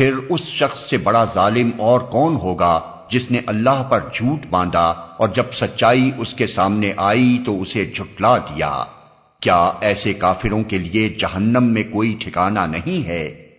پھر اس شخص سے بڑا ظالم اور کون ہوگا جس نے اللہ پر جھوٹ باندھا اور جب سچائی اس کے سامنے آئی تو اسے جھٹلا دیا۔ کیا ایسے کافروں کے لیے جہنم میں کوئی ٹھکانہ نہیں ہے؟